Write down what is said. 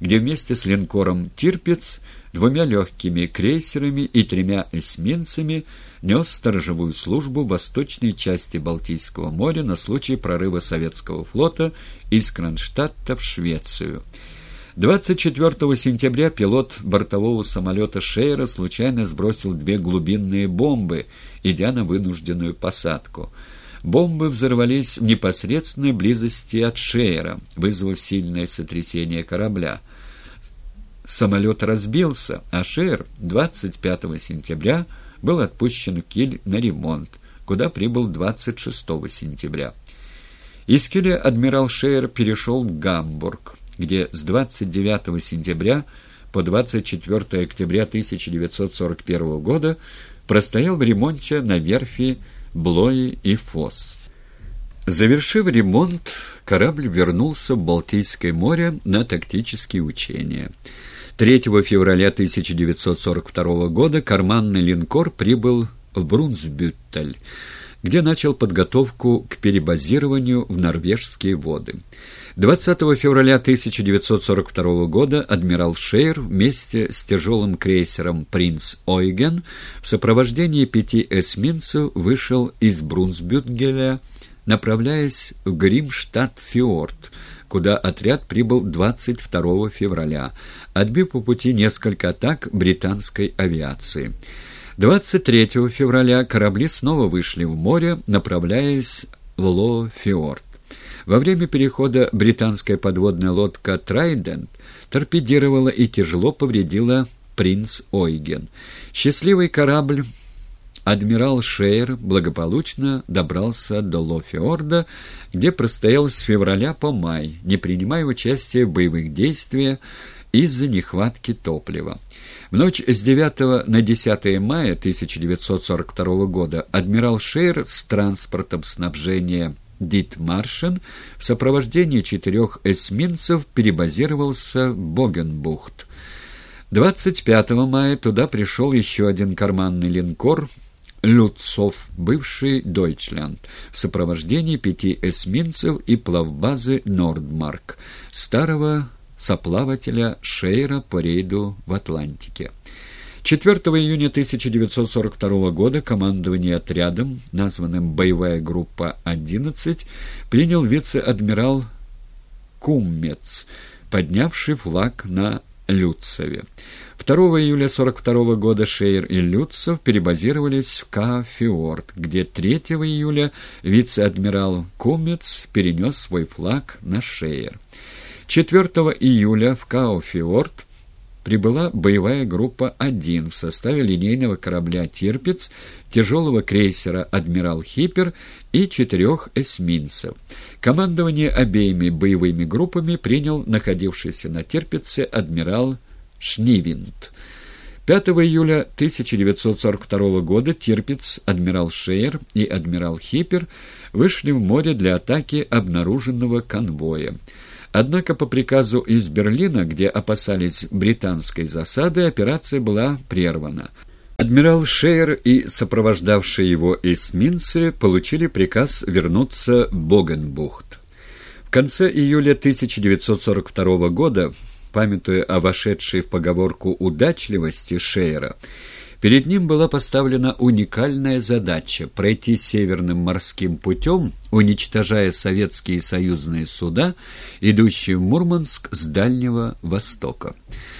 где вместе с линкором «Тирпиц» двумя легкими крейсерами и тремя эсминцами нес сторожевую службу в восточной части Балтийского моря на случай прорыва советского флота из Кронштадта в Швецию. 24 сентября пилот бортового самолета «Шейра» случайно сбросил две глубинные бомбы, идя на вынужденную посадку. Бомбы взорвались в непосредственной близости от «Шейра», вызвав сильное сотрясение корабля. Самолет разбился, а «Шейр» 25 сентября был отпущен в Киль на ремонт, куда прибыл 26 сентября. Из Киля адмирал Шейер перешел в Гамбург где с 29 сентября по 24 октября 1941 года простоял в ремонте на верфи Блои и Фос. Завершив ремонт, корабль вернулся в Балтийское море на тактические учения. 3 февраля 1942 года карманный линкор прибыл в Брунсбюттель, где начал подготовку к перебазированию в норвежские воды. 20 февраля 1942 года адмирал Шейр вместе с тяжелым крейсером «Принц Ойген» в сопровождении пяти эсминцев вышел из Брунсбютгеля, направляясь в Гримштадт-Фиорд, куда отряд прибыл 22 февраля, отбив по пути несколько атак британской авиации. 23 февраля корабли снова вышли в море, направляясь в Ло-Фиорд. Во время перехода британская подводная лодка «Трайдент» торпедировала и тяжело повредила «Принц Ойген». Счастливый корабль адмирал Шейер благополучно добрался до Лофиорда, где простоял с февраля по май, не принимая участия в боевых действиях из-за нехватки топлива. В ночь с 9 на 10 мая 1942 года адмирал Шейер с транспортом снабжения Дитмаршен в сопровождении четырех эсминцев перебазировался в Богенбухт. 25 мая туда пришел еще один карманный линкор «Люцов», бывший «Дойчленд», в сопровождении пяти эсминцев и плавбазы «Нордмарк», старого соплавателя Шейра по рейду в Атлантике. 4 июня 1942 года командование отрядом, названным «Боевая группа 11», принял вице-адмирал Куммец, поднявший флаг на Люцеве. 2 июля 1942 года Шейер и Люцев перебазировались в Каафиорд, где 3 июля вице-адмирал Кумец перенес свой флаг на Шейер. 4 июля в Кауфиорд прибыла боевая группа 1 в составе линейного корабля «Тирпиц», тяжелого крейсера «Адмирал Хиппер» и четырех эсминцев. Командование обеими боевыми группами принял находившийся на «Тирпице» адмирал Шнивинд. 5 июля 1942 года Тирпиц, адмирал Шейер и адмирал Хиппер вышли в море для атаки обнаруженного конвоя. Однако по приказу из Берлина, где опасались британской засады, операция была прервана. Адмирал Шейер и сопровождавшие его эсминцы получили приказ вернуться в Богенбухт. В конце июля 1942 года, памятуя о вошедшей в поговорку удачливости Шейера, Перед ним была поставлена уникальная задача – пройти северным морским путем, уничтожая советские и союзные суда, идущие в Мурманск с Дальнего Востока.